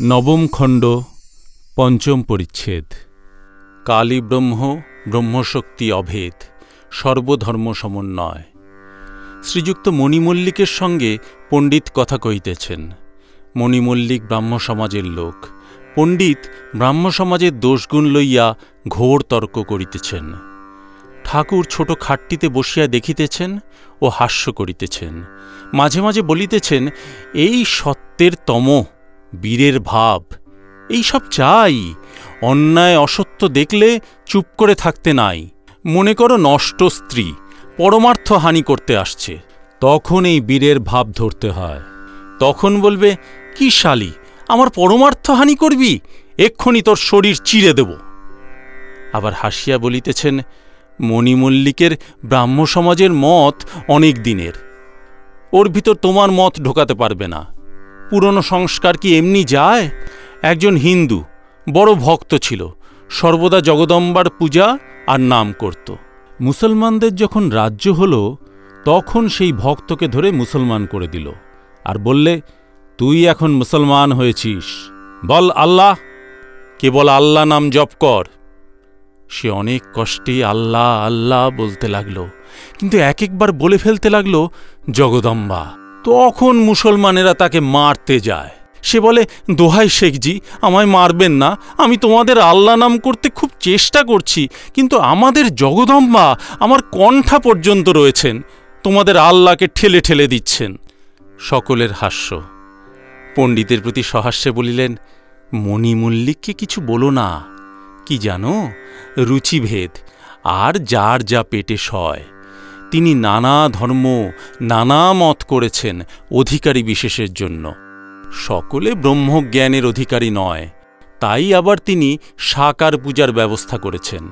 নবম খণ্ড, পঞ্চম পরিচ্ছেদ। কালী ব্রহ্ম, ব্রহ্মশক্তি অভেদ, সর্বধর্ম সমন্বয়। শ্রীযুক্ত মণিমল্লিকের সঙ্গে পণ্ডিত কথা কহিতেছেন, মণিমল্লিক ব্রাহ্ম সমাজের লোক, পণ্ডিত ব্রাহ্ম সমাজের দোষগুণ লইয়া ঘোর তর্ক করিতেছেন। ঠাকুর ছোট খাটটিতে বসিয়া দেখিতেছেন ও হাস্য করিতেছেন। মাঝে মাঝে বলিতেছেন, এই সত্যের তম বীরের ভাব। এই সব চাই। অন্যায় অসত্য দেখলে চুপ করে থাকতে নাই। মনে করো নষ্ট স্ত্রী, পরমার্থ হানি করতে আসছে। তখন এই বীরের ভাব ধরতে হয়। তখন বলবে, কি শালি, আমার পরমার্থ হানি করবি? এক্ষুনি তোর শরীর চিরে দেব। আবার হাসিয়া বলিতেছেন, মণিমল্লিকের ব্রাহ্ম সমাজের মত অনেক দিনের। ওর ভিতর তোমার মত ঢোকাতে পারবে না। পুরনো সংস্কার কি এমনি যায়? একজন হিন্দু, বড় ভক্ত ছিল, সর্বদা জগদম্বার পূজা আর নাম করত। মুসলমানদের যখন রাজ্য হল, তখন সেই ভক্তকে ধরে মুসলমান করে দিল আর বললে, তুই এখন মুসলমান হয়েছিস। বল আল্লাহ, কেবল আল্লাহ নাম জপ কর। সে অনেক কষ্টে আল্লাহ আল্লাহ বলতে লাগল, কিন্তু এক একবার বলে ফেলতে লাগল, জগদম্বা। তখন মুসলমানেরা তাকে মারতে যায়। সে বলে, দোহাই শেখজি, আমায় মারবেন না। আমি তোমাদের আল্লাহ নাম করতে খুব চেষ্টা করছি, কিন্তু আমাদের জগদম্বা আমার কণ্ঠা পর্যন্ত রয়েছেন। তোমাদের আল্লাহকে ঠেলে ঠেলে দিচ্ছেন। সকলের হাস্য। পণ্ডিতের প্রতি সহাস্যে বলিলেন মণিমল্লিককে কিছু বলো না। কি জানো, রুচিভেদ, আর যার যা পেটে সয়। তিনি নানা ধর্ম, নানা মত করেছেন অধিকারী বিশেষের জন্য। সকলে ব্রহ্মজ্ঞানের অধিকারী নয়, তাই আবার তিনি সাকার পূজার ব্যবস্থা করেছেন।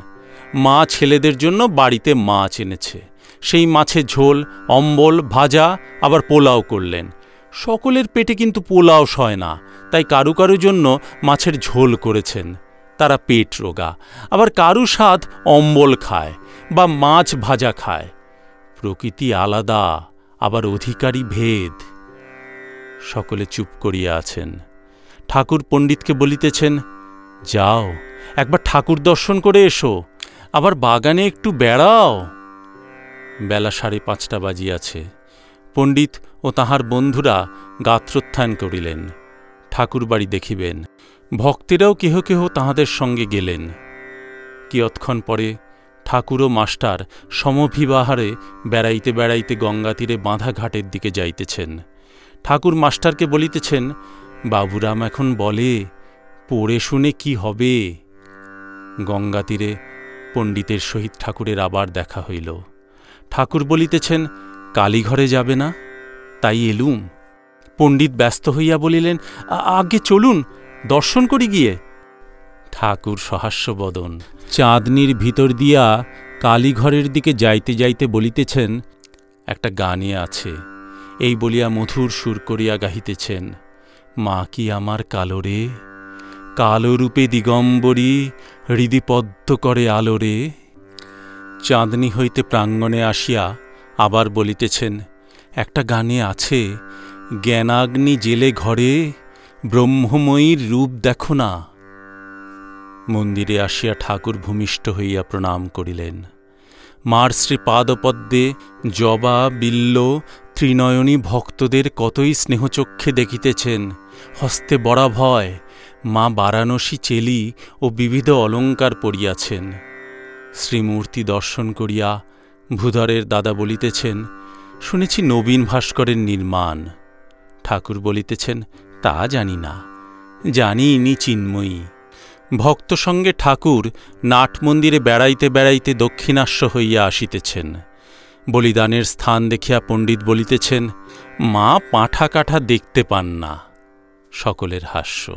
মা ছেলেদের জন্য বাড়িতে মাছ এনেছে। সেই মাছের ঝোল, অম্বল, ভাজা, আবার পোলাও করলেন। সকলের পেটে কিন্তু পোলাও সয় না, তাই কারু কারু জন্য মাছের ঝোল করেছেন। তারা পেট রোগা, আবার কারু স্বাদ অম্বল খায় বা মাছ ভাজা খায়। প্রকৃতি আলাদা, আবার অধিকারী ভেদ। সকলে চুপ করিয়া আছেন। ঠাকুর পণ্ডিতকে বলিতেছেন, যাও, একবার ঠাকুর দর্শন করে এসো, আবার বাগানে একটু বেড়াও। বেলা সাড়ে পাঁচটা বাজিয়াছে। পণ্ডিত ও তাহার বন্ধুরা গাত্রোত্থান করিলেন। ঠাকুর বাড়ি দেখিবেন, ভক্তেরাও কেহ কেহ তাহাদের সঙ্গে গেলেন। কিয়ৎক্ষণ পরে ঠাকুর ও মাস্টার সমভিবাহারে বেড়াইতে বেড়াইতে গঙ্গা তীরে বাঁধা ঘাটের দিকে যাইতেছেন। ঠাকুর মাস্টারকে বলিতেছেন, বাবুরাম এখন বলে, পড়ে শুনে কি হবে? গঙ্গা তীরে পণ্ডিতের সহিত ঠাকুরের আবার দেখা হইল। ঠাকুর বলিতেছেন, কালীঘরে যাবে না, তাই এলুম। পণ্ডিত ব্যস্ত হইয়া বলিলেন আগে চলুন, দর্শন করি গিয়ে। ঠাকুর সহাস্যবদন। চাঁদনির ভিতর দিয়া কালীঘরের দিকে যাইতে যাইতে বলিতেছেন, একটা গানে আছে। এই বলিয়া মধুর সুর করিয়া গাহিতেছেন, মা কি আমার কালোরে কালো রূপে দিগম্বরী হৃদিপদ্ম করে আলোরে চাঁদনি হইতে প্রাঙ্গণে আসিয়া আবার বলিতেছেন, একটা গানে আছে, জ্ঞানাগ্নি জেলে ঘরে ব্রহ্মময়ীর রূপ দেখো না। মন্দিরে আসিয়া ঠাকুর ভূমিষ্ঠ হইয়া প্রণাম করিলেন। মার শ্রী পাদপদ্মে জবা, বিল্ল, ত্রিনয়নী ভক্তদের কতই স্নেহচক্ষে দেখিতেছেন। হস্তে বড়া ভয় মা বারাণসী চেলি ও বিবিধ অলঙ্কার পড়িয়াছেন শ্রীমূর্তি দর্শন করিয়া ভূধরের দাদা বলিতেছেন, শুনেছি নবীন ভাস্করের নির্মাণ। ঠাকুর বলিতেছেন, তা জানি না। জানি ইনি চিন্ময়ী। ভক্ত সঙ্গে ঠাকুর নাটমন্দিরে বেড়াইতে বেড়াইতে দক্ষিণাস্য হইয়া আসিতেছেন। বলিদানের স্থান দেখিয়া পণ্ডিত বলিতেছেন, মা পাঁঠা কাঠা দেখতে পান না। সকলের হাস্য।